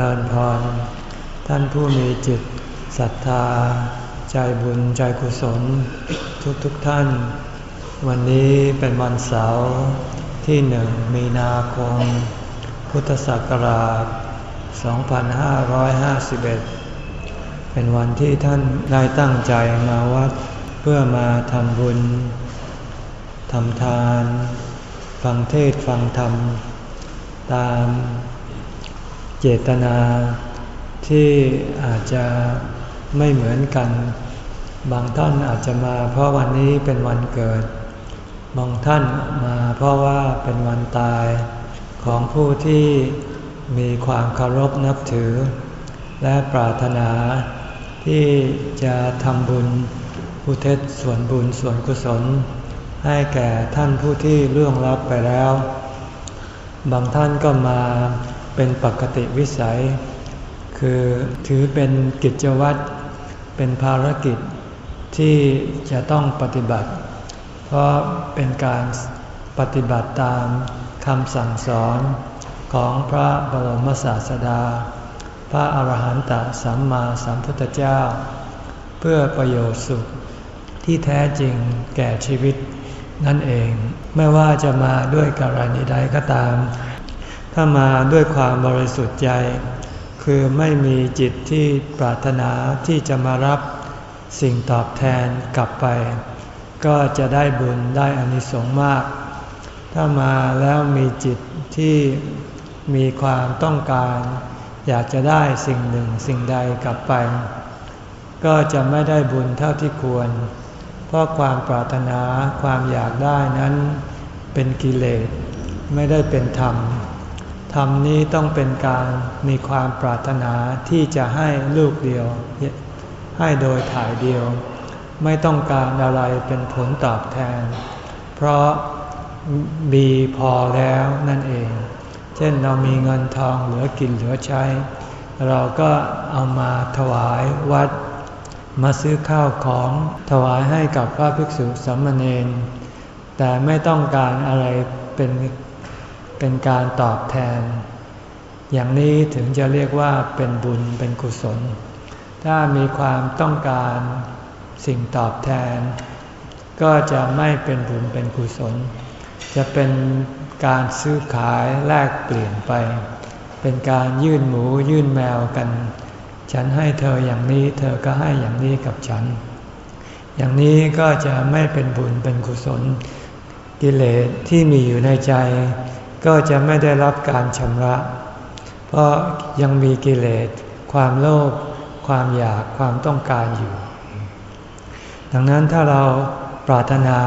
ริญพร ท่านผู้มีจิตศรัทธา ใจบุญใจกุศล ทุกทุกท่าน วันนี้เป็นวันเสาร์ที่หนึ่งมีนาคม พุทธศักราช 2551 เป็นวันที่ท่านได้ตั้งใจมาวัดเพื่อมาทำบุญทำทาน ฟังเทศฟังธรรม ตาม เจตนาที่อาจจะไม่เหมือนกัน บางท่านอาจจะมาเพราะวันนี้เป็นวันเกิด บางท่านมาเพราะว่าเป็นวันตายของผู้ที่มีความเคารพนับถือ และปรารถนาที่จะทำบุญผู้เทศส่วนบุญส่วนกุศล ให้แก่ท่านผู้ที่ล่วงลับไปแล้ว บางท่านก็มา เป็นปกติวิสัย คือถือเป็นกิจวัตรเป็นภารกิจที่จะต้องปฏิบัติ เพราะเป็นการปฏิบัติตามคำสั่งสอนของพระบรมศาสดา พระอาหารหันตสัมมาสัมพุทธเจ้า เพื่อประโยชน์สุขที่แท้จริงแก่ชีวิตนั่นเอง ไม่ว่าจะมาด้วยกรณีใดก็ตาม ถ้ามาด้วยความบริสุทธิ์ใจ คือไม่มีจิตที่ปรารถนาที่จะมารับสิ่งตอบแทนกลับไป ก็จะได้บุญได้อานิสงส์มาก ถ้ามาแล้วมีจิตที่มีความต้องการ อยากจะได้สิ่งหนึ่งสิ่งใดกลับไป ก็จะไม่ได้บุญเท่าที่ควร เพราะความปรารถนาความอยากได้นั้น เป็นกิเลสไม่ได้เป็นธรรม ธรรมนี้ต้องเป็นการมีความปรารถนาที่จะให้ลูกเดียว ให้โดยถ่ายเดียว ไม่ต้องการอะไรเป็นผลตอบแทน เพราะมีพอแล้วนั่นเอง เช่นเรามีเงินทองเหลือกินเหลือใช้ เราก็เอามาถวายวัด มาซื้อข้าวของถวายให้กับพระภิกษุสามเณรแต่ไม่ต้องการอะไรเป็น เป็นการตอบแทน อย่างนี้ถึงจะเรียกว่าเป็นบุญเป็นกุศล ถ้ามีความต้องการสิ่งตอบแทน ก็จะไม่เป็นบุญเป็นกุศล จะเป็นการซื้อขายแลกเปลี่ยนไป เป็นการยื่นหมูยื่นแมวกัน ฉันให้เธออย่างนี้เธอก็ให้อย่างนี้กับฉัน อย่างนี้ก็จะไม่เป็นบุญเป็นกุศล กิเลสที่มีอยู่ในใจ ก็จะไม่ได้รับการชำระ เพราะยังมีกิเลส ความโลภความอยากความต้องการอยู่ ดังนั้นถ้าเราปรารถนา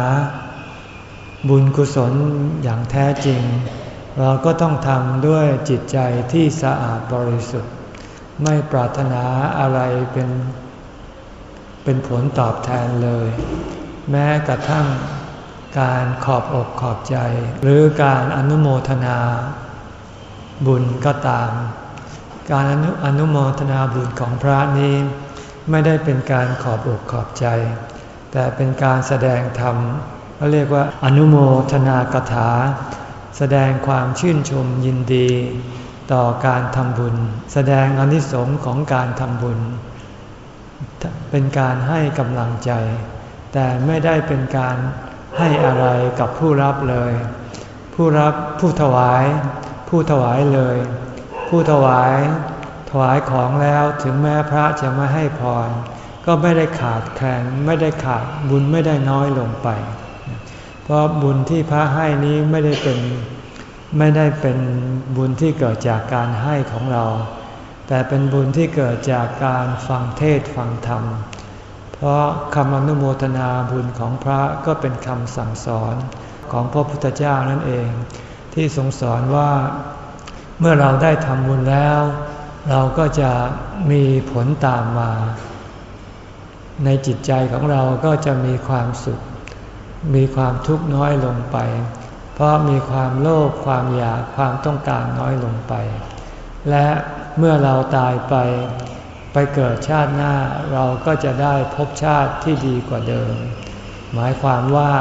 บุญกุศลอย่างแท้จริง เราก็ต้องทำด้วยจิตใจที่สะอาดบริสุทธิ์ ไม่ปรารถนาอะไรเป็นเป็นผลตอบแทนเลย แม้กระทั่ง การขอบอกขอบใจ หรือการอนุโมทนาบุญก็ตาม การอนุอนุโมทนาบุญของพระนี้ไม่ได้เป็นการขอบอกขอบใจ แต่เป็นการแสดงธรรมเขาเรียกว่าอนุโมทนากถา แสดงความชื่นชมยินดี ต่อการทำบุญ แสดงอนิสงค์ของการทำบุญ เป็นการให้กำลังใจ แต่ไม่ได้เป็นการ ให้อะไรกับผู้รับเลย ผู้รับผู้ถวาย ผู้ถวายเลย ผู้ถวาย ถวายของแล้วถึงแม้พระจะไม่ให้พร ก็ไม่ได้ขาดแคลนไม่ได้ขาดบุญไม่ได้น้อยลงไป เพราะบุญที่พระให้นี้ไม่ได้เป็นไม่ได้เป็นบุญที่เกิดจากการให้ของเรา แต่เป็นบุญที่เกิดจากการฟังเทศฟังธรรม เพราะคำอนุโมทนาบุญของพระก็เป็นคำสั่งสอนของพระพุทธเจ้านั่นเอง ที่ทรงสอนว่า เมื่อเราได้ทำบุญแล้ว เราก็จะมีผลตามมา ในจิตใจของเราก็จะมีความสุข มีความทุกข์น้อยลงไป เพราะมีความโลภความอยากความต้องการน้อยลงไป และเมื่อเราตายไป ไปเกิดชาติหน้าเราก็จะได้พบชาติที่ดีกว่าเดิม หมายความว่า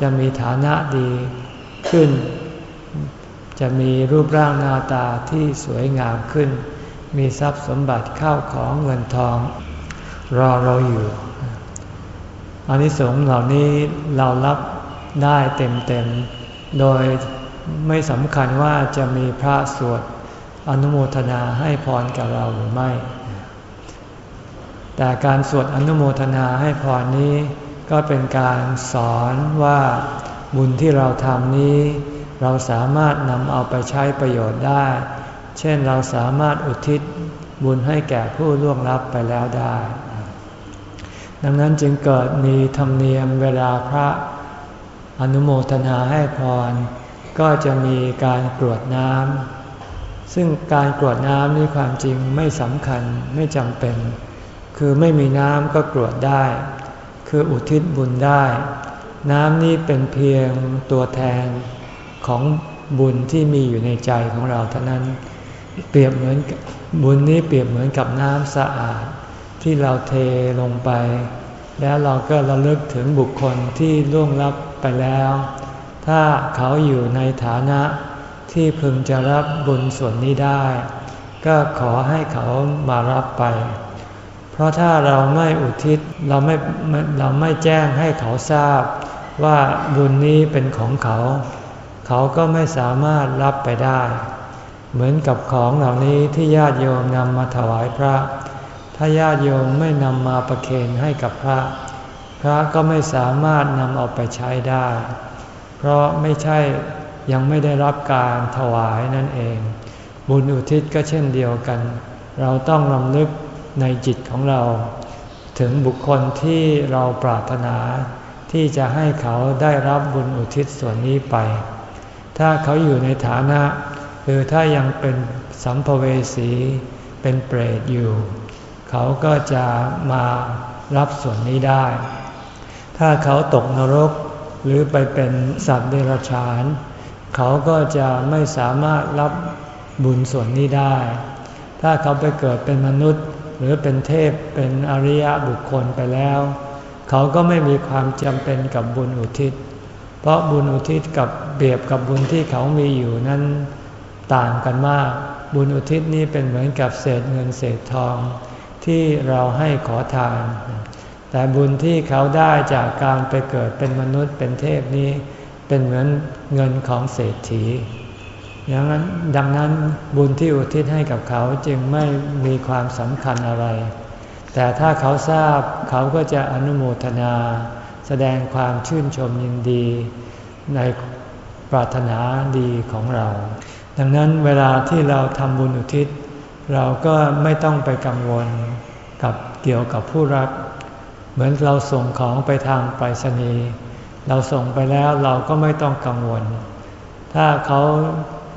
จะมีฐานะดีขึ้น จะมีรูปร่างหน้าตาที่สวยงามขึ้น มีทรัพย์สมบัติเข้าของเงินทอง รอเราอยู่อานิสงส์เหล่านี้เรารับได้เต็มๆ โดยไม่สำคัญว่าจะมีพระสวดอนุโมทนาให้พรกับเราหรือไม่ แต่การสวดอนุโมทนาให้พรนี้ ก็เป็นการสอนว่าบุญที่เราทำนี้ เราสามารถนำเอาไปใช้ประโยชน์ได้ เช่นเราสามารถอุทิศบุญให้แก่ผู้ล่วงลับไปแล้วได้ ดังนั้นจึงเกิดมีธรรมเนียมเวลาพระอนุโมทนาให้พร ก็จะมีการกรวดน้ำซึ่งการกรวดน้ำนี่ความจริงไม่สำคัญไม่จำเป็น คือไม่มีน้ำก็กรวดได้ คืออุทิศบุญได้ น้ำนี่เป็นเพียงตัวแทนของบุญที่มีอยู่ในใจของเราเท่านั้น เปรียบเหมือนบุญนี้เปรียบเหมือนกับน้ำสะอาด ที่เราเทลงไป แล้วเราก็ระลึกถึงบุคคลที่ล่วงลับไปแล้ว ถ้าเขาอยู่ในฐานะที่พึงจะรับบุญส่วนนี้ได้ ก็ขอให้เขามารับไป เพราะถ้าเราไม่อุทิศเราไม่เราไม่แจ้งให้เขาทราบ ว่าบุญนี้เป็นของเขา เขาก็ไม่สามารถรับไปได้ เหมือนกับของเหล่านี้ที่ญาติโยมนำมาถวายพระ ถ้าญาติโยมไม่นำมาประเคนให้กับพระ พระก็ไม่สามารถนำเอาไปใช้ได้ เพราะไม่ใช่ยังไม่ได้รับการถวายนั่นเอง บุญอุทิศก็เช่นเดียวกัน เราต้องลำลึก ในจิตของเรา ถึงบุคคลที่เราปรารถนา ที่จะให้เขาได้รับบุญอุทิศส่วนนี้ไป ถ้าเขาอยู่ในฐานะคือถ้ายังเป็นสัมภเวสีเป็นเปรตอยู่ เขาก็จะมารับส่วนนี้ได้ ถ้าเขาตกนรกหรือไปเป็นสัตว์เดรัจฉาน เขาก็จะไม่สามารถรับบุญส่วนนี้ได้ ถ้าเขาไปเกิดเป็นมนุษย์ หรือเป็นเทพเป็นอริยบุคคลไปแล้ว เขาก็ไม่มีความจำเป็นกับบุญอุทิศ เพราะบุญอุทิศกับเบียบกับบุญที่เขามีอยู่นั้นต่างกันมาก บุญอุทิศนี้เป็นเหมือนกับเศษเงินเศษทอง ที่เราให้ขอทาน แต่บุญที่เขาได้จากการไปเกิดเป็นมนุษย์เป็นเทพนี้ เป็นเหมือนเงินของเศรษฐี อย่างนั้นดังนั้นบุญที่อุทิศให้กับเขาจึงไม่มีความสำคัญอะไร แต่ถ้าเขาทราบเขาก็จะอนุโมทนา แสดงความชื่นชมยินดี ในปรารถนาดีของเรา ดังนั้นเวลาที่เราทำบุญอุทิศ เราก็ไม่ต้องไปกังวลกับเกี่ยวกับผู้รับ เหมือนเราส่งของไปทางไปรษณีย์เราส่งไปแล้วเราก็ไม่ต้องกังวล ถ้าเขา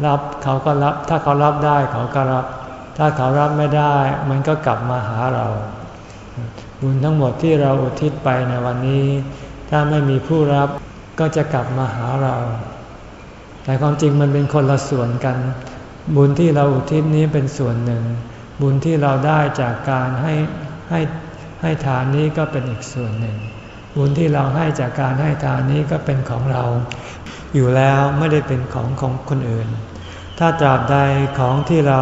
รับเขาก็รับ ถ้าเขารับได้เขาก็รับ ถ้าเขารับไม่ได้ มันก็กลับมาหาเรา บุญทั้งหมดที่เราอุทิศไปในวันนี้ ถ้าไม่มีผู้รับก็จะกลับมาหาเรา แต่ความจริงมันเป็นคนละส่วนกัน บุญที่เราอุทิศนี้เป็นส่วนหนึ่ง บุญที่เราได้จากการให้ให้ให้ทานนี้ก็เป็นอีกส่วนหนึ่ง บุญที่เราให้จากการให้ทานนี้ก็เป็นของเรา อยู่แล้วไม่ได้เป็นของของคนอื่น ถ้าตราบใดของที่เรา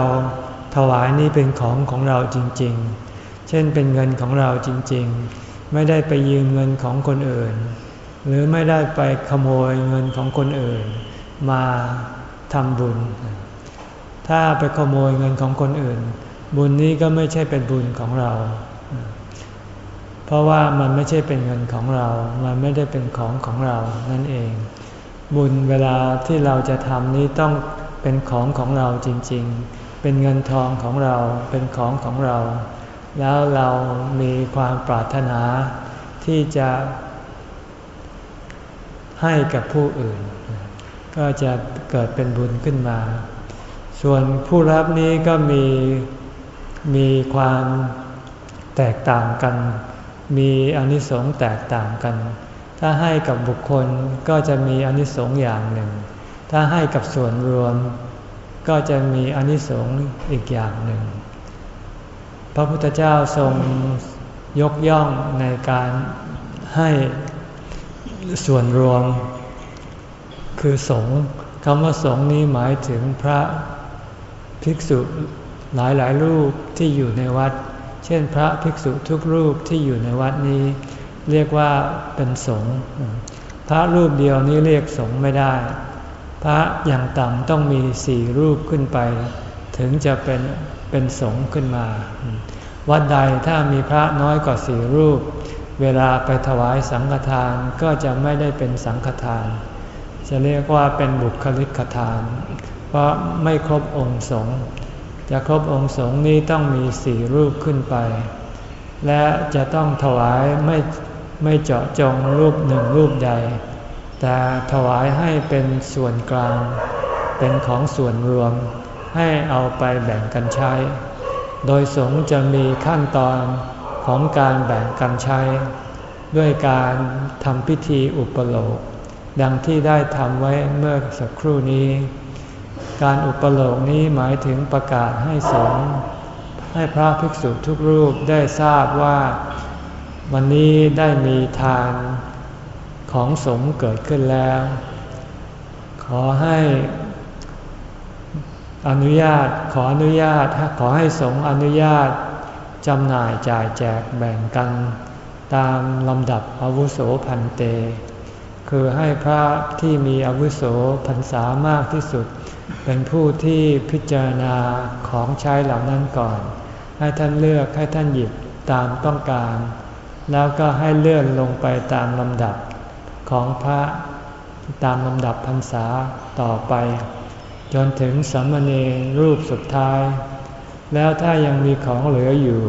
ถวายนี้เป็นของของเราจริง ๆ เช่นเป็นเงินของเราจริง ๆ ไม่ได้ไปยืมเงินของคนอื่น หรือไม่ได้ไปขโมยเงินของคนอื่น มาทำบุญ ถ้าไปขโมยเงินของคนอื่น บุญนี้ก็ไม่ใช่เป็นบุญของเรา เพราะว่ามันไม่ใช่เป็นเงินของเรา มันไม่ได้เป็นของของเรานั่นเอง บุญเวลาที่เราจะทำนี้ต้องเป็นของของเราจริงๆ เป็นเงินทองของเรา เป็นของของเรา แล้วเรามีความปรารถนาที่จะให้กับผู้อื่น ก็จะเกิดเป็นบุญขึ้นมา ส่วนผู้รับนี้ก็มีมีความแตกต่างกัน มีอนิสงส์แตกต่างกัน ถ้าให้กับบุคคลก็จะมีอนิสงส์อย่างหนึ่ง ถ้าให้กับส่วนรวม ก็จะมีอนิสงส์อีกอย่างหนึ่ง พระพุทธเจ้าทรงยกย่องในการให้ส่วนรวม คือสงฆ์คำว่าสงฆ์นี้หมายถึงพระภิกษุหลายหลายรูปที่อยู่ในวัด เช่นพระภิกษุทุกรูปที่อยู่ในวัดนี้ เรียกว่าเป็นสงฆ์พระรูปเดียวนี้เรียกสงฆ์ไม่ได้ พระอย่างต่ำต้องมีสี่รูปขึ้นไป ถึงจะเป็นเป็นสงฆ์ขึ้นมา วัดใดถ้ามีพระน้อยกว่าสี่รูป เวลาไปถวายสังฆทานก็จะไม่ได้เป็นสังฆทาน จะเรียกว่าเป็นบุคลิกทาน เพราะไม่ครบองค์สงฆ์จะครบองค์สงฆ์นี้ต้องมีสี่รูปขึ้นไป และจะต้องถวายไม่ ไม่เจาะจงรูปหนึ่งรูปใด แต่ถวายให้เป็นส่วนกลาง เป็นของส่วนรวม ให้เอาไปแบ่งกันใช้ โดยสงฆ์จะมีขั้นตอนของการแบ่งกันใช้ ด้วยการทำพิธีอุปโลก ดังที่ได้ทำไว้เมื่อสักครู่นี้ การอุปโลกนี้หมายถึงประกาศให้สงฆ์ให้พระภิกษุทุกรูปได้ทราบว่า วันนี้ได้มีทานของสงเกิดขึ้นแล้ว ขอให้อนุญาตขออนุญาตขอให้สงอนุญาตจำหน่ายจ่ายแจกแบ่งกัน ตามลำดับอาวุโสพันเต คือให้พระที่มีอาวุโสพรรษามากที่สุด เป็นผู้ที่พิจารณาของใช้เหล่านั้นก่อน ให้ท่านเลือกให้ท่านหยิบตามต้องการ แล้วก็ให้เลื่อนลงไปตามลำดับของพระตามลำดับพรรษาต่อไป จนถึงสมณีรูปสุดท้าย แล้วถ้ายังมีของเหลืออยู่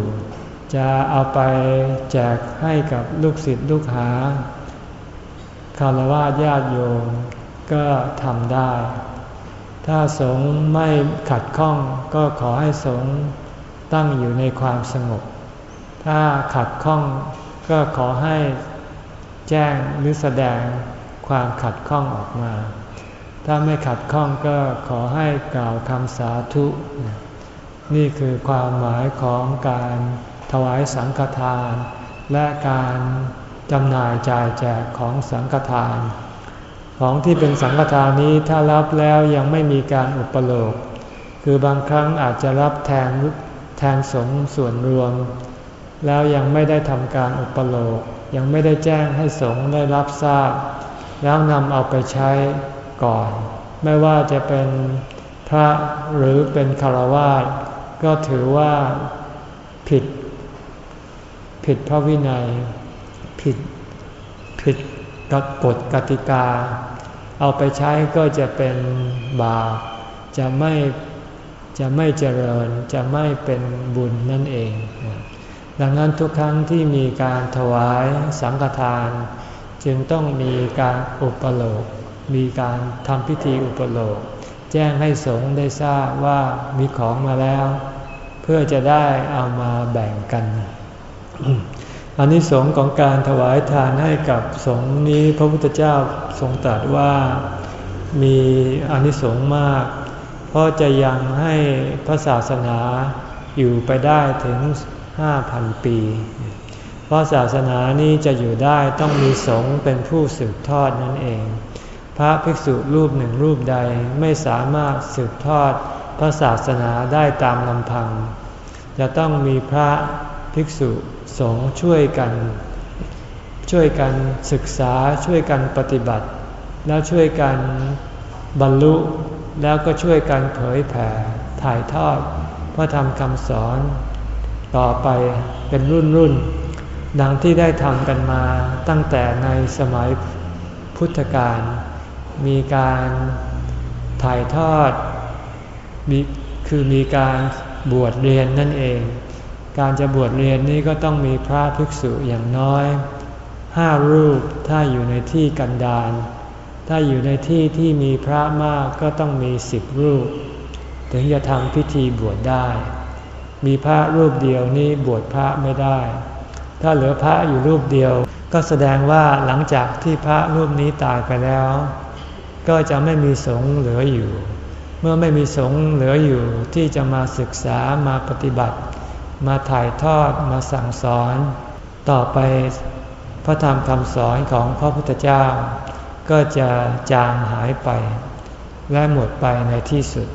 จะเอาไปแจกให้กับลูกศิษย์ลูกหาคารวะญาติโยมก็ทำได้ ถ้าสงไม่ขัดข้องก็ขอให้สงตั้งอยู่ในความสงบ ถ้าขัดข้อง ก็ขอให้แจ้งหรือแสดงความขัดข้องออกมา ถ้าไม่ขัดข้องก็ขอให้กล่าวคำสาธุ นี่คือความหมายของการถวายสังฆทาน และการจำหน่ายจ่ายแจกของสังฆทาน ของที่เป็นสังฆทานนี้ถ้ารับแล้วยังไม่มีการอุปโลก คือบางครั้งอาจจะรับแทนแทนสงส่วนรวม แล้วยังไม่ได้ทำการอุปโลกยังไม่ได้แจ้งให้สงฆ์ได้รับทราบ แล้วนำเอาไปใช้ก่อน ไม่ว่าจะเป็นพระหรือเป็นคารวาสก็ถือว่าผิด ผิดพระวินัย ผิดผิดกฎกติกา เอาไปใช้ก็จะเป็นบาปจะไม่จะไม่เจริญจะไม่เป็นบุญนั่นเอง ดังนั้นทุกครั้งที่มีการถวายสังฆทาน จึงต้องมีการอุปโลก มีการทำพิธีอุปโลก แจ้งให้สงฆ์ได้ทราบว่ามีของมาแล้ว เพื่อจะได้เอามาแบ่งกันอันนี้สงของการถวายทานให้กับสงฆ์นี้พระพุทธเจ้าทรงตรัสว่ามีอานิสงส์มาก เพราะจะยังให้พระศาสนาอยู่ไปได้ถึง ห้าพันปี เพราะศาสนานี้จะอยู่ได้ต้องมีสงฆ์เป็นผู้สืบทอดนั่นเอง พระภิกษุรูปหนึ่งรูปใดไม่สามารถสืบทอดพระศาสนาได้ตามลำพัง จะต้องมีพระภิกษุสงฆ์ช่วยกัน ช่วยกันศึกษาช่วยกันปฏิบัติ แล้วช่วยกันบรรลุแล้วก็ช่วยกันเผยแผ่ถ่ายทอดพระธรรมคำสอน ต่อไปเป็นรุ่นรุ่นดังที่ได้ทำกันมาตั้งแต่ในสมัยพุทธกาลมีการถ่ายทอดคือมีการบวชเรียนนั่นเอง การจะบวชเรียนนี้ก็ต้องมีพระภิกษุอย่างน้อยห้ารูปถ้าอยู่ในที่กันดารถ้าอยู่ในที่ที่มีพระมากก็ต้องมีสิบรูป ถึงจะทำพิธีบวชได้ มีพระรูปเดียวนี้บวชพระไม่ได้ ถ้าเหลือพระอยู่รูปเดียว ก็แสดงว่าหลังจากที่พระรูปนี้ตายไปแล้ว ก็จะไม่มีสงฆ์เหลืออยู่ เมื่อไม่มีสงฆ์เหลืออยู่ที่จะมาศึกษามาปฏิบัติ มาถ่ายทอดมาสั่งสอน ต่อไปพระธรรมคำสอนของพระพุทธเจ้า ก็จะจางหายไป และหมดไปในที่สุด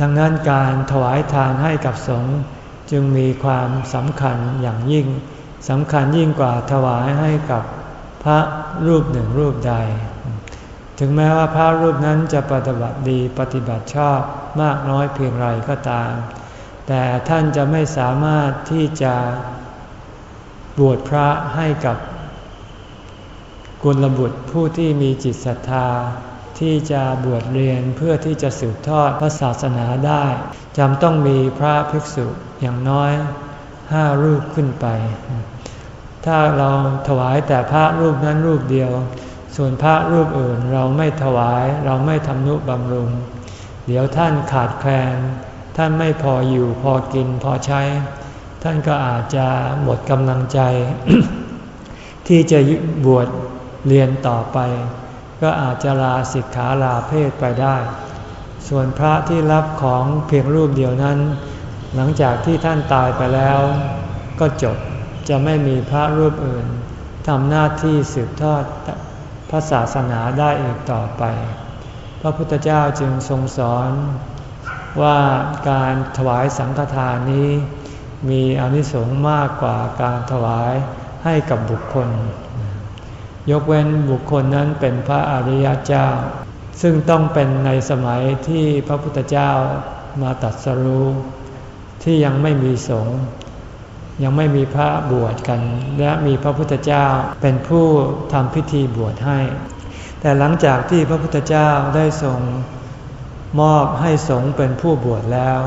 ดังนั้นการถวายทานให้กับสงฆ์จึงมีความสำคัญอย่างยิ่งสำคัญยิ่งกว่าถวายให้กับพระรูปหนึ่งรูปใด ถึงแม้ว่าพระรูปนั้นจะปฏิบัติดีปฏิบัติชอบมากน้อยเพียงไรก็ตาม แต่ท่านจะไม่สามารถที่จะบวชพระให้กับกุลบุตรผู้ที่มีจิตศรัทธา ที่จะบวชเรียนเพื่อที่จะสืบทอดพระศาสนาได้จำต้องมีพระภิกษุอย่างน้อยห้ารูปขึ้นไป ถ้าเราถวายแต่พระรูปนั้นรูปเดียว ส่วนพระรูปอื่นเราไม่ถวายเราไม่ทำนุบำรุง เดี๋ยวท่านขาดแคลน ท่านไม่พออยู่พอกินพอใช้ ท่านก็อาจจะหมดกำลังใจ ที่จะบวชเรียนต่อไป ก็อาจจะลาสิกขาลาเพศไปได้ ส่วนพระที่รับของเพียงรูปเดียวนั้น หลังจากที่ท่านตายไปแล้ว ก็จบจะไม่มีพระรูปอื่นทำหน้าที่สืบทอดพระศาสนาได้อีกต่อไป พระพุทธเจ้าจึงทรงสอนว่าการถวายสังฆทานนี้ มีอนิสงส์มากกว่าการถวายให้กับบุคคล ยกเว้นบุคคลนั้นเป็นพระอริยเจ้า ซึ่งต้องเป็นในสมัยที่พระพุทธเจ้ามาตัดสรู้ที่ยังไม่มีสงฆ์ยังไม่มีพระบวชกัน และมีพระพุทธเจ้าเป็นผู้ทำพิธีบวชให้ แต่หลังจากที่พระพุทธเจ้าได้ทรงมอบให้สงฆ์เป็นผู้บวชแล้ว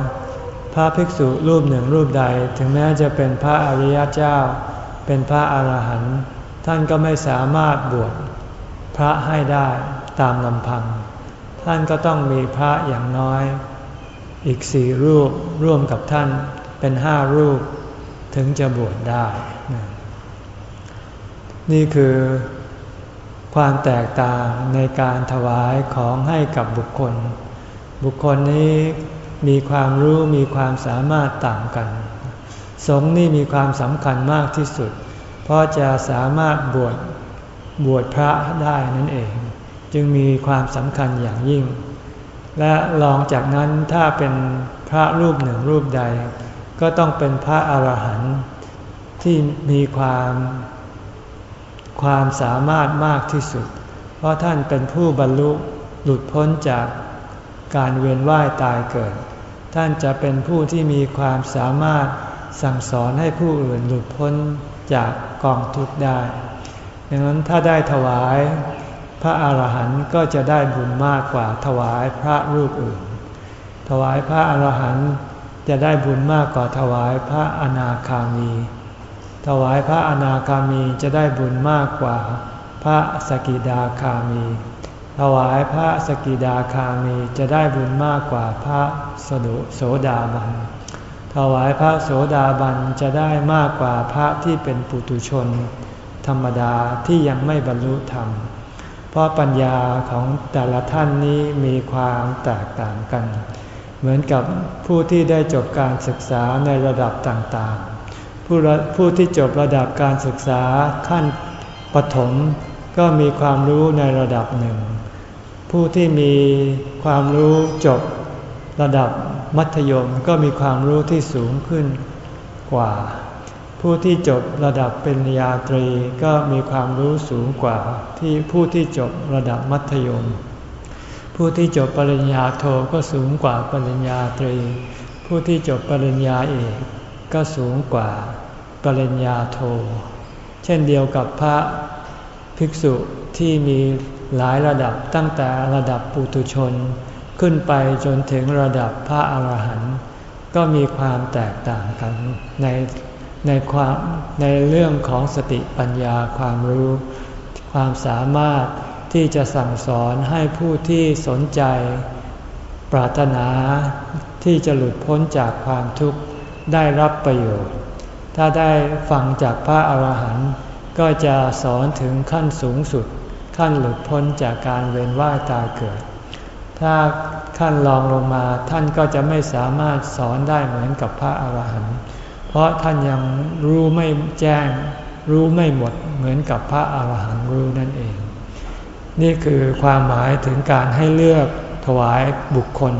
พระภิกษุรูปหนึ่งรูปใด ถึงแม้จะเป็นพระอริยเจ้า เป็นพระอรหันต์ ท่านก็ไม่สามารถบวชพระให้ได้ตามลำพัง ท่านก็ต้องมีพระอย่างน้อย อีกสี่รูปร่วมกับท่านเป็นห้ารูป ถึงจะบวชได้ นี่คือความแตกต่างในการถวายของให้กับบุคคล บุคคลนี้มีความรู้มีความสามารถต่างกัน สงฆ์นี่มีความสำคัญมากที่สุด เพราะจะสามารถบวชบวชพระได้นั่นเอง จึงมีความสำคัญอย่างยิ่ง และลองจากนั้นถ้าเป็นพระรูปหนึ่งรูปใด ก็ต้องเป็นพระอรหันต์ที่มีความความสามารถมากที่สุด เพราะท่านเป็นผู้บรรลุหลุดพ้นจากการเวียนว่ายตายเกิด ท่านจะเป็นผู้ที่มีความสามารถสั่งสอนให้ผู้อื่นหลุดพ้น จากกองทุกข์ได้ดังนั้นถ้าได้ถวายพระอาหารหันต์ก็จะได้บุญมากกว่าถวายพระรูปอื่น ถวายพระอาหารหันต์จะได้บุญมากกว่าถวายพระอนาคามี ถวายพระอนาคามีจะได้บุญมากกว่าพระสกิดาคามี ถวายพระสกิดาคามีจะได้บุญมากกว่าพระสดุโสดาบัน ถวายพระโสดาบันจะได้มากกว่าพระที่เป็นปุถุชน ธรรมดาที่ยังไม่บรรลุธรรม เพราะปัญญาของแต่ละท่านนี้มีความแตกต่างกัน เหมือนกับผู้ที่ได้จบการศึกษาในระดับต่างๆ ผู้ผู้ที่จบระดับการศึกษาขั้นปฐมก็มีความรู้ในระดับหนึ่ง ผู้ที่มีความรู้จบ ระดับมัธยมก็มีความรู้ที่สูงขึ้นกว่า ผู้ที่จบระดับปริญญาตรีก็มีความรู้สูงกว่าที่ผู้ที่จบระดับมัธยม ผู้ที่จบปริญญาโทก็สูงกว่าปริญญาตรี ผู้ที่จบปริญญาเอกก็สูงกว่าปริญญาโท เช่นเดียวกับพระภิกษุที่มีหลายระดับตั้งแต่ระดับปุถุชน ขึ้นไปจนถึงระดับพระอาหารหันต์ก็มีความแตกต่างกันในในความในเรื่องของสติปัญญาความรู้ ความสามารถที่จะสั่งสอนให้ผู้ที่สนใจ ปรารถนาที่จะหลุดพ้นจากความทุกข์ได้รับประโยชน์ ถ้าได้ฟังจากพระอาหารหันต์ก็จะสอนถึงขั้นสูงสุด ขั้นหลุดพ้นจากการเวียนว่ายตายเกิด ถ้าขั้นรองลงมาท่านก็จะไม่สามารถสอนได้เหมือนกับพระอาหารหันต์เพราะท่านยังรู้ไม่แจ้ง รู้ไม่หมดเหมือนกับพระอาหารหันต์รู้นั่นเอง นี่คือความหมายถึงการให้เลือกถวายบุคคล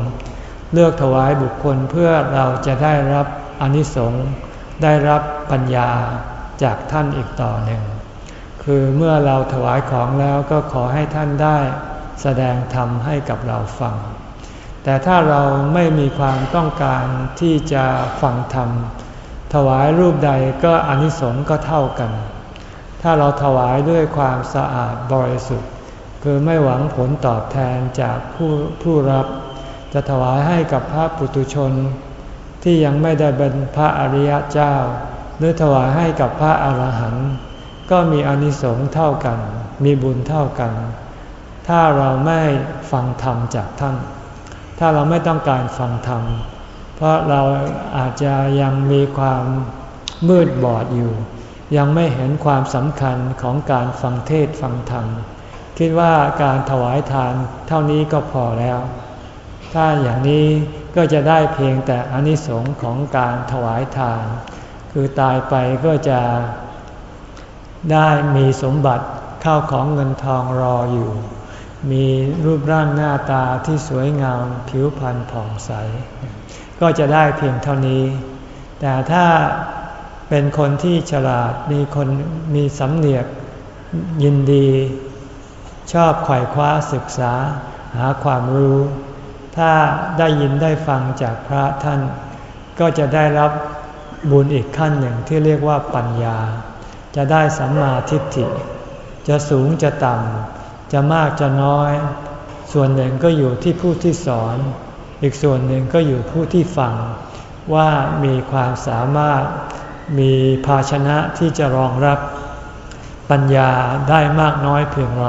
เลือกถวายบุคคลเพื่อเราจะได้รับอนิสงส์ได้รับปัญญาจากท่านอีกต่อหนึ่ง คือเมื่อเราถวายของแล้วก็ขอให้ท่านได้ แสดงธรรมให้กับเราฟัง แต่ถ้าเราไม่มีความต้องการที่จะฟังธรรม ถวายรูปใดก็อนิสงส์ก็เท่ากัน ถ้าเราถวายด้วยความสะอาดบริสุทธิ์ คือไม่หวังผลตอบแทนจากผู้ผู้รับ จะถวายให้กับพระปุตุชน ที่ยังไม่ได้เป็นพระอริยเจ้า หรือถวายให้กับพระอรหันต์ก็มีอนิสงส์เท่ากัน มีบุญเท่ากัน ถ้าเราไม่ฟังธรรมจากท่าน ถ้าเราไม่ต้องการฟังธรรม เพราะเราอาจจะยังมีความมืดบอดอยู่ ยังไม่เห็นความสำคัญของการฟังเทศฟังธรรม คิดว่าการถวายทานเท่านี้ก็พอแล้ว ถ้าอย่างนี้ก็จะได้เพียงแต่อนิสงค์ของการถวายทาน คือตายไปก็จะได้มีสมบัติข้าวของเงินทองรออยู่ มีรูปร่างหน้าตาที่สวยงามผิวพรรณผ่องใส ก็จะได้เพียงเท่านี้ แต่ถ้าเป็นคนที่ฉลาดมีคนมีสำเนียกยินดี ชอบไขว่คว้าศึกษาหาความรู้ ถ้าได้ยินได้ฟังจากพระท่าน ก็จะได้รับบุญอีกขั้นหนึ่งที่เรียกว่าปัญญา จะได้สัมมาทิฏฐิ จะสูงจะต่ำ จะมากจะน้อย ส่วนหนึ่งก็อยู่ที่ผู้ที่สอน อีกส่วนหนึ่งก็อยู่ผู้ที่ฟัง ว่ามีความสามารถมีภาชนะที่จะรองรับปัญญาได้มากน้อยเพียงไร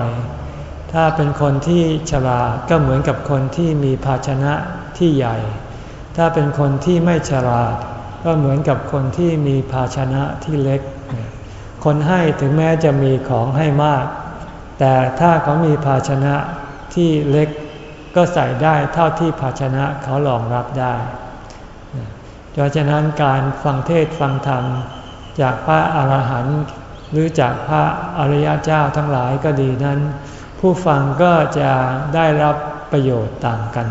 ถ้าเป็นคนที่ฉลาดก็เหมือนกับคนที่มีภาชนะที่ใหญ่ ถ้าเป็นคนที่ไม่ฉลาด ก็เหมือนกับคนที่มีภาชนะที่เล็ก คนให้ถึงแม้จะมีของให้มาก แต่ถ้าเขามีภาชนะที่เล็กก็ใส่ได้เท่าที่ภาชนะเขารองรับได้เพราะฉะนั้นการฟังเทศฟังธรรมจากพระอาหารหันต์หรือจากพระอริยเจ้าทั้งหลายก็ดีนั้น ผู้ฟังก็จะได้รับประโยชน์ต่างกัน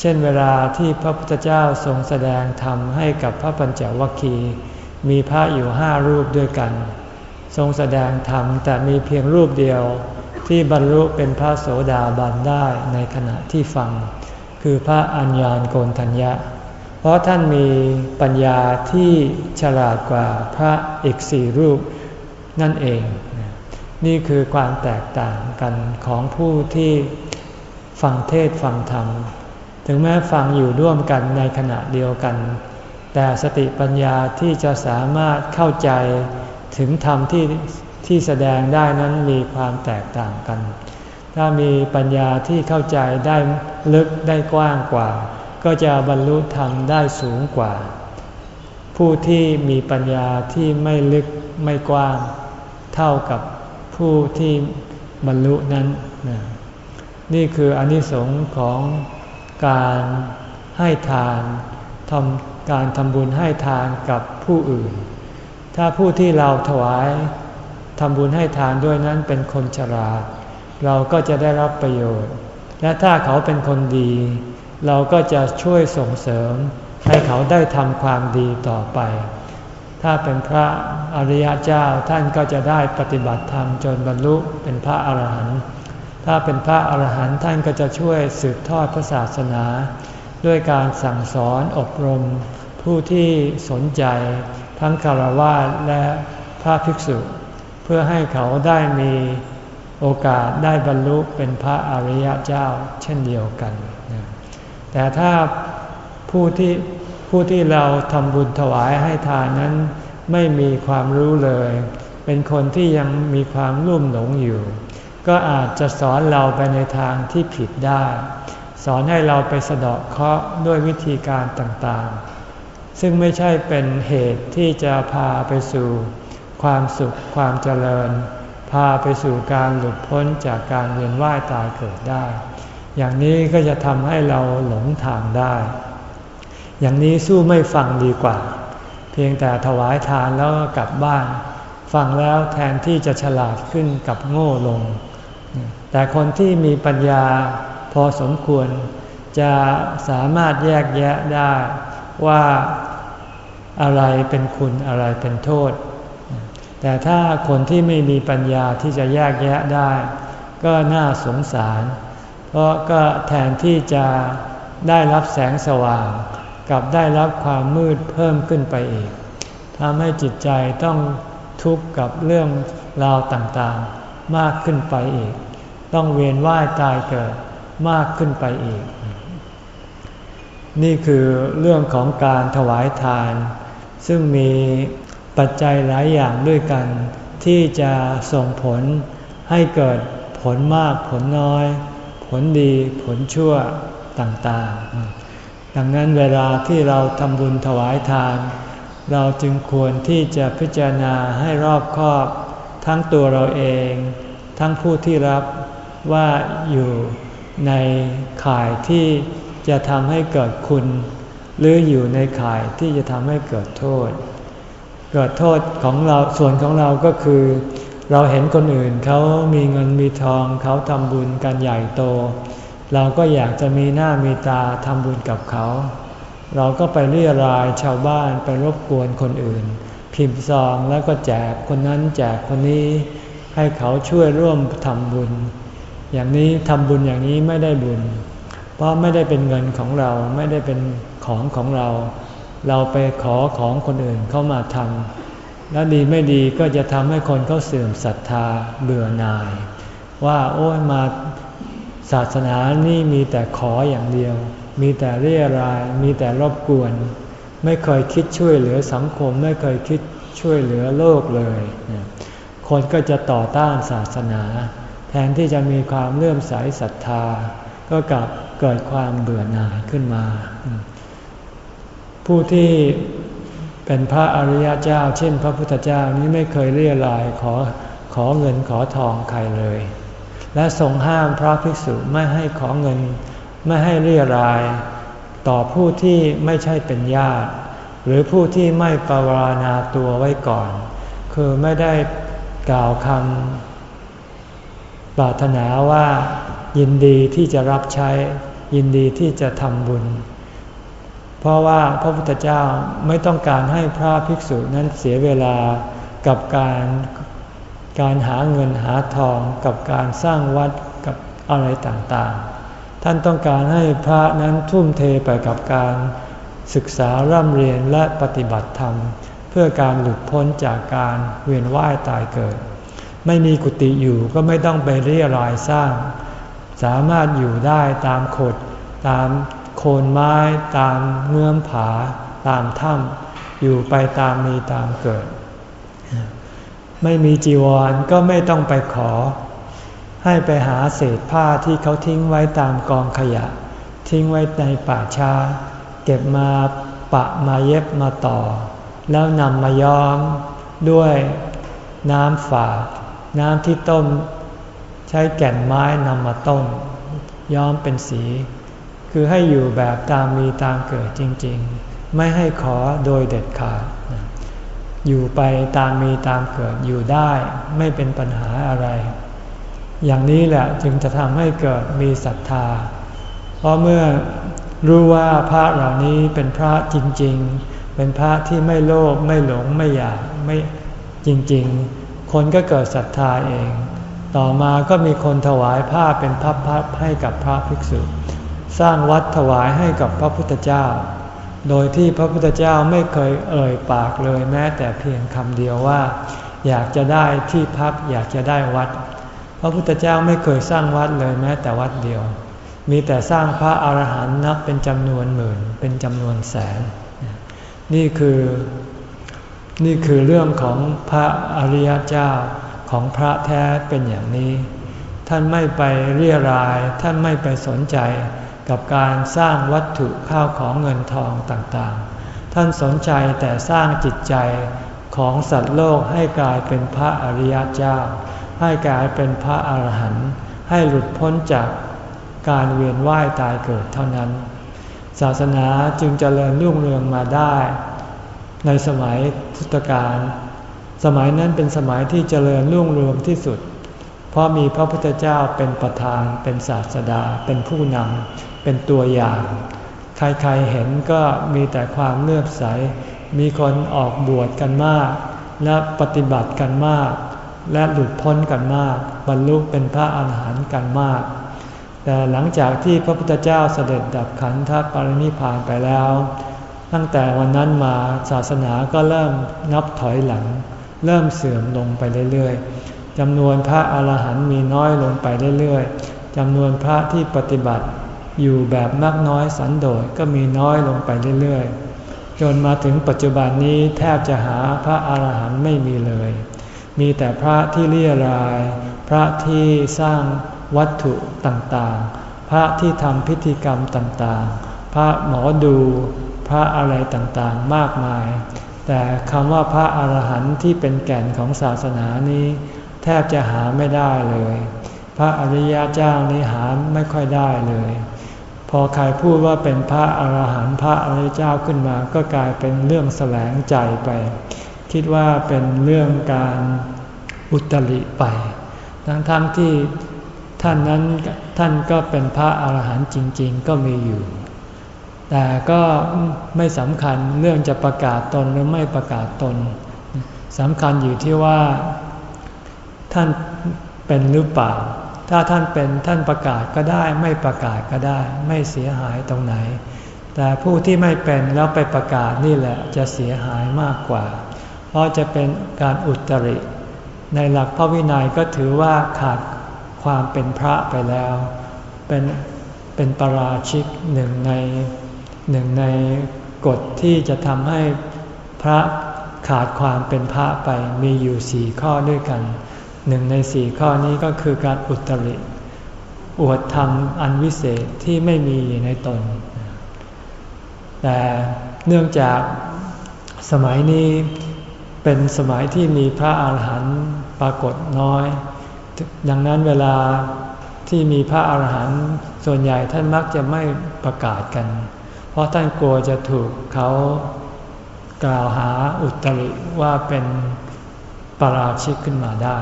เช่นเวลาที่พระพุทธเจ้าทรงแสดงธรรมให้กับพระปัญจวัคคีย์มีพระอยู่ห้ารูปด้วยกัน ทรงแสดงธรรมแต่มีเพียงรูปเดียวที่บรรลุเป็นพระโสดาบันได้ในขณะที่ฟัง คือพระอัญญาณโกนทัญญะ เพราะท่านมีปัญญาที่ฉลาดกว่าพระอีกสี่รูปนั่นเอง นี่คือความแตกต่างกันของผู้ที่ฟังเทศฟังธรรม ถึงแม้ฟังอยู่ร่วมกันในขณะเดียวกัน แต่สติปัญญาที่จะสามารถเข้าใจ ถึงธรรมที่ที่แสดงได้นั้นมีความแตกต่างกัน ถ้ามีปัญญาที่เข้าใจได้ลึกได้กว้างกว่า ก็จะบรรลุธรรมได้สูงกว่า ผู้ที่มีปัญญาที่ไม่ลึกไม่กว้าง เท่ากับผู้ที่บรรลุนั้น นี่คืออนิสงค์ของการให้ทานทำการทำบุญให้ทานกับผู้อื่น ถ้าผู้ที่เราถวายทำบุญให้ทานด้วยนั้นเป็นคนฉลาด เราก็จะได้รับประโยชน์ และถ้าเขาเป็นคนดี เราก็จะช่วยส่งเสริมให้เขาได้ทำความดีต่อไป ถ้าเป็นพระอริยเจ้าท่านก็จะได้ปฏิบัติธรรมจนบรรลุเป็นพระอรหันต์ถ้าเป็นพระอรหันต์ท่านก็จะช่วยสืบทอดพระศาสนา ด้วยการสั่งสอนอบรม ผู้ที่สนใจ ทั้งคารวะและพระภิกษุ เพื่อให้เขาได้มีโอกาสได้บรรลุเป็นพระอริยเจ้าเช่นเดียวกัน แต่ถ้าผู้ที่ผู้ที่เราทำบุญถวายให้ทานนั้นไม่มีความรู้เลย เป็นคนที่ยังมีความรุ่มหลงอยู่ ก็อาจจะสอนเราไปในทางที่ผิดได้ สอนให้เราไปสะเดาะเคราะห์ด้วยวิธีการต่างๆ ซึ่งไม่ใช่เป็นเหตุที่จะพาไปสู่ ความสุขความเจริญ พาไปสู่การหลุดพ้นจากการเวียนว่ายตายเกิดได้ อย่างนี้ก็จะทำให้เราหลงทางได้ อย่างนี้สู้ไม่ฟังดีกว่า เพียงแต่ถวายทานแล้วก็กลับบ้าน ฟังแล้วแทนที่จะฉลาดขึ้นกับโง่ลง แต่คนที่มีปัญญาพอสมควรจะสามารถแยกแยะได้ ว่าอะไรเป็นคุณอะไรเป็นโทษ แต่ถ้าคนที่ไม่มีปัญญาที่จะแยกแยะได้ ก็น่าสงสาร เพราะก็แทนที่จะได้รับแสงสว่าง กับได้รับความมืดเพิ่มขึ้นไปอีกทำให้จิตใจต้องทุกข์กับเรื่องราวต่างๆ มากขึ้นไปอีก ต้องเวียนว่ายตายเกิดมากขึ้นไปอีก นี่คือเรื่องของการถวายทาน ซึ่งมีปัจจัยหลายอย่างด้วยกัน ที่จะส่งผลให้เกิดผลมากผลน้อย ผลดีผลชั่วต่างๆ ดังนั้นเวลาที่เราทำบุญถวายทาน เราจึงควรที่จะพิจารณาให้รอบคอบ ทั้งตัวเราเอง ทั้งผู้ที่รับว่าอยู่ในข่ายที่ จะทำให้เกิดคุณ หรืออยู่ในข่ายที่จะทำให้เกิดโทษ เกิดโทษของเราส่วนของเราก็คือ เราเห็นคนอื่นเขามีเงินมีทองเขาทำบุญกันใหญ่โต เราก็อยากจะมีหน้ามีตาทำบุญกับเขา เราก็ไปเรียรายชาวบ้านไปรบกวนคนอื่น พิมพ์ซองแล้วก็แจกคนนั้นแจกคนนี้ให้เขาช่วยร่วมทำบุญ อย่างนี้ทำบุญอย่างนี้ไม่ได้บุญ เพราะไม่ได้เป็นเงินของเราไม่ได้เป็นของของเรา เราไปขอของคนอื่นเข้ามาทำแล้วดีไม่ดีก็จะทำให้คนเขาเสื่อมศรัทธาเบื่อหน่าย ว่าโอ้ยมาศาสนานี่มีแต่ขออย่างเดียว มีแต่เรียรายมีแต่รบกวน ไม่เคยคิดช่วยเหลือสังคม ไม่เคยคิดช่วยเหลือโลกเลย คนก็จะต่อต้านศาสนา แทนที่จะมีความเลื่อมใสศรัทธา ก็กลับ เกิดความเบื่อหน่ายขึ้นมา ผู้ที่เป็นพระอริยเจ้า เช่น พระพุทธเจ้านี้ไม่เคยเรียรายขอขอเงินขอทองใครเลย และทรงห้ามพระภิกษุไม่ให้ขอเงิน ไม่ให้เรียราย ต่อผู้ที่ไม่ใช่เป็นญาติ หรือผู้ที่ไม่ปรารณาตัวไว้ก่อน คือไม่ได้กล่าวคำปรารถนาว่ายินดีที่จะรับใช้ ยินดีที่จะทำบุญ เพราะว่าพระพุทธเจ้าไม่ต้องการให้พระภิกษุนั้นเสียเวลากับการการหาเงินหาทองกับการสร้างวัดกับอะไรต่างๆ ท่านต้องการให้พระนั้นทุ่มเทไปกับการศึกษาร่ำเรียนและปฏิบัติธรรม เพื่อการหลุดพ้นจากการเวียนว่ายตายเกิด ไม่มีกุฏิอยู่ก็ไม่ต้องไปเรียรายสร้าง สามารถอยู่ได้ตามขด ตามโคนไม้ ตามเงื่อมผา ตามถ้ำอยู่ไปตามมีตามเกิด ไม่มีจีวรก็ไม่ต้องไปขอ ให้ไปหาเศษผ้าที่เขาทิ้งไว้ตามกองขยะ ทิ้งไว้ในป่าช้า เก็บมาปะมาเย็บมาต่อ แล้วนำมาย้อมด้วยน้ำฝาดน้ำที่ต้ม ใช้แก่นไม้นำมาต้ม ย้อมเป็นสี คือให้อยู่แบบตามมีตามเกิดจริง ๆ ไม่ให้ขอโดยเด็ดขาด อยู่ไปตามมีตามเกิดอยู่ได้ไม่เป็นปัญหาอะไร อย่างนี้แหละจึงจะทำให้เกิดมีศรัทธา เพราะเมื่อรู้ว่าพระเหล่านี้เป็นพระจริง ๆ เป็นพระที่ไม่โลภไม่หลงไม่อยากไม่จริง ๆ คนก็เกิดศรัทธาเอง ต่อมาก็มีคนถวายผ้าเป็นพับๆให้กับพระภิกษุ สร้างวัดถวายให้กับพระพุทธเจ้า โดยที่พระพุทธเจ้าไม่เคยเอ่ยปากเลยแม้แต่เพียงคำเดียวว่า อยากจะได้ที่พักอยากจะได้วัด พระพุทธเจ้าไม่เคยสร้างวัดเลยแม้แต่วัดเดียว มีแต่สร้างพระอาหารหันต์นับเป็นจำนวนหมื่น เป็นจำนวนแสน นี่คือ นี่คือเรื่องของพระอริยเจ้า ของพระแท้เป็นอย่างนี้ ท่านไม่ไปเรียราย ท่านไม่ไปสนใจกับการสร้างวัตถุข้าวของเงินทองต่างๆ ท่านสนใจแต่สร้างจิตใจของสัตว์โลกให้กลายเป็นพระอริยเจ้า ให้กลายเป็นพระอรหันต์ให้หลุดพ้นจากการเวียนว่ายตายเกิดเท่านั้น ศาสนาจึงเจริญรุ่งเรืองมาได้ ในสมัยพุทธกาล สมัยนั้นเป็นสมัยที่เจริญรุ่งเรืองที่สุด เพราะมีพระพุทธเจ้าเป็นประธาน เป็นศาสดา เป็นผู้นำ เป็นตัวอย่าง ใครๆเห็นก็มีแต่ความเลื่อมใส มีคนออกบวชกันมาก และปฏิบัติกันมาก และหลุดพ้นกันมาก บรรลุเป็นพระอาหารหันต์กันมาก แต่หลังจากที่พระพุทธเจ้าเสด็จดับขันธปรินิพานไปแล้ว ตั้งแต่วันนั้นมาศาสนาก็เริ่มนับถอยหลัง เริ่มเสื่อมลงไปเรื่อยๆจำนวนพระอาหารหันต์มีน้อยลงไปเรื่อยๆจำนวนพระที่ปฏิบัติอยู่แบบมากน้อยสันโดษก็มีน้อยลงไปเรื่อยๆ จนมาถึงปัจจุบันนี้แทบจะหาพระอาหารหันต์ไม่มีเลย มีแต่พระที่เลี่ยราย พระที่สร้างวัตถุต่างๆ พระที่ทำพิธีกรรมต่างๆ พระหมอดู พระอะไรต่างๆ มากมาย แต่คำว่าพระอาหารหันต์ที่เป็นแก่นของศาสนานี้ แทบจะหาไม่ได้เลย พระอริยเจ้านี้หาไม่ค่อยได้เลย พอใครพูดว่าเป็นพระอาหารหันต์พระอริยเจ้าขึ้นมา ก็กลายเป็นเรื่องแสลงใจไป คิดว่าเป็นเรื่องการอุตริไป ทั้งๆทที่ท่านนั้นท่านก็เป็นพระอาหารหันต์จริง ๆ ก็มีอยู่ แต่ก็ไม่สำคัญเรื่องจะประกาศตนหรือไม่ประกาศตนสำคัญอยู่ที่ว่า ท่านเป็นหรือเปล่า ถ้าท่านเป็นท่านประกาศก็ได้ ไม่ประกาศก็ได้ ไม่เสียหายตรงไหน แต่ผู้ที่ไม่เป็นแล้วไปประกาศนี่แหละจะเสียหายมากกว่า เพราะจะเป็นการอุตริ ในหลักพระวินัยก็ถือว่าขาดความเป็นพระไปแล้ว เป็นเป็นปราชิกหนึ่งใน หนึ่งในกฎที่จะทำให้พระขาดความเป็นพระไปมีอยู่สี่ข้อด้วยกัน หนึ่งในสี่ข้อนี้ก็คือการอุตริอวดธรรมอันวิเศษที่ไม่มีในตน แต่เนื่องจากสมัยนี้เป็นสมัยที่มีพระอาหารหันต์ปรากฏน้อย ดังนั้นเวลาที่มีพระอาหารหันต์ส่วนใหญ่ท่านมักจะไม่ประกาศกัน เพราะท่านกลัวจะถูกเขากล่าวหาอุตริว่าเป็นปราชิกขึ้นมาได้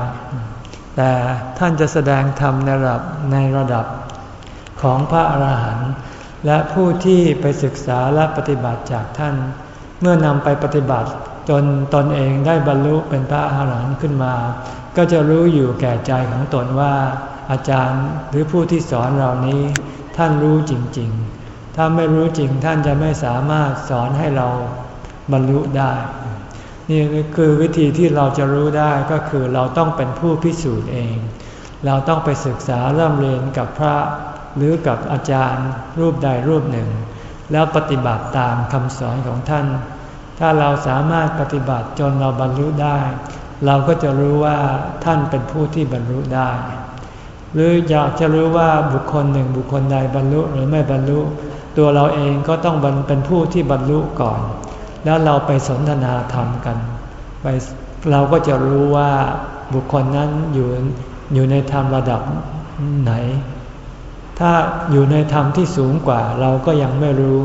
แต่ท่านจะแสดงธรรมในระดับในระดับของพระอรหันต์และผู้ที่ไปศึกษาและปฏิบัติจากท่าน เมื่อนำไปปฏิบัติจนตนเองได้บรรลุเป็นพระอรหันต์ขึ้นมา ก็จะรู้อยู่แก่ใจของตนว่า อาจารย์หรือผู้ที่สอนเรานี้ท่านรู้จริง ๆ ถ้าไม่รู้จริงท่านจะไม่สามารถสอนให้เราบรรลุได้ นี่คือวิธีที่เราจะรู้ได้ก็คือเราต้องเป็นผู้พิสูจน์เอง เราต้องไปศึกษาเริ่มเรียนกับพระหรือกับอาจารย์รูปใดรูปหนึ่ง แล้วปฏิบัติตามคำสอนของท่าน ถ้าเราสามารถปฏิบัติจนเราบรรลุได้ เราก็จะรู้ว่าท่านเป็นผู้ที่บรรลุได้ หรืออยากจะรู้ว่าบุคคลหนึ่งบุคคลใดบรรลุหรือไม่บรรลุ ตัวเราเองก็ต้องเป็นผู้ที่บรรลุก่อน แล้วเราไปสนทนาธรรมกันไปเราก็จะรู้ว่าบุคคลนั้นอยู่อยู่ในธรรมระดับไหน ถ้าอยู่ในธรรมที่สูงกว่าเราก็ยังไม่รู้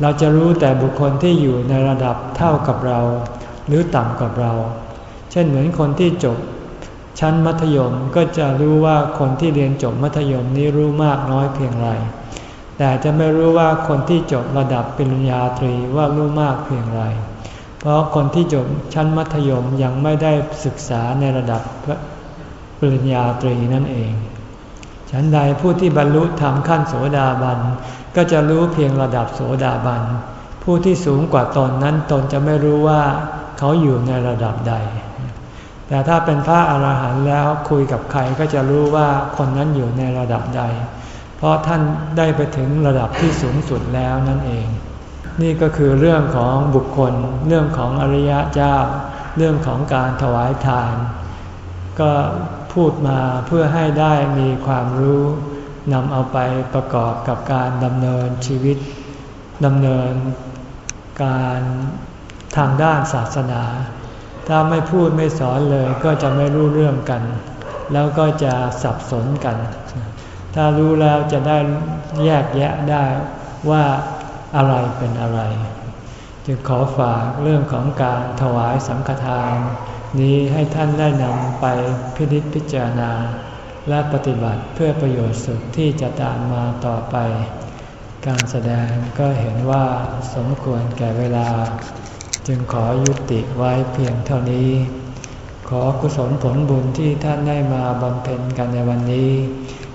เราจะรู้แต่บุคคลที่อยู่ในระดับเท่ากับเรา หรือต่ำกับเรา เช่นเหมือนคนที่จบชั้นมัธยมก็จะรู้ว่าคนที่เรียนจบมัธยมนี้รู้มากน้อยเพียงไร แต่จะไม่รู้ว่าคนที่จบระดับปริญญาตรีว่ารู้มากเพียงไร เพราะคนที่จบชั้นมัธยมยังไม่ได้ศึกษาในระดับปริญญาตรีนั่นเอง ฉันใดผู้ที่บรรลุธรรมขั้นโสดาบันก็จะรู้เพียงระดับโสดาบัน ผู้ที่สูงกว่าตนนั้นตนจะไม่รู้ว่าเขาอยู่ในระดับใด แต่ถ้าเป็นพระอาหารหันต์แล้วคุยกับใครก็จะรู้ว่าคนนั้นอยู่ในระดับใด เพราะท่านได้ไปถึงระดับที่สูงสุดแล้วนั่นเอง นี่ก็คือเรื่องของบุคคล เรื่องของอริยะเจ้า เรื่องของการถวายทาน ก็พูดมาเพื่อให้ได้มีความรู้นำเอาไปประกอบกับการดำเนินชีวิตดำเนินการทางด้านศาสนา ถ้าไม่พูดไม่สอนเลยก็จะไม่รู้เรื่องกัน แล้วก็จะสับสนกัน ถ้ารู้แล้วจะได้แยกแยะได้ว่าอะไรเป็นอะไร จึงขอฝากเรื่องของการถวายสังฆทาน นี้ให้ท่านได้นำไปพิจิตพิจารณา และปฏิบัติเพื่อประโยชน์สุขที่จะตามมาต่อไป การแสดงก็เห็นว่าสมควรแก่เวลา จึงขอยุติไว้เพียงเท่านี้ ขอกุศลผลบุญที่ท่านได้มาบำเพ็ญกันในวันนี้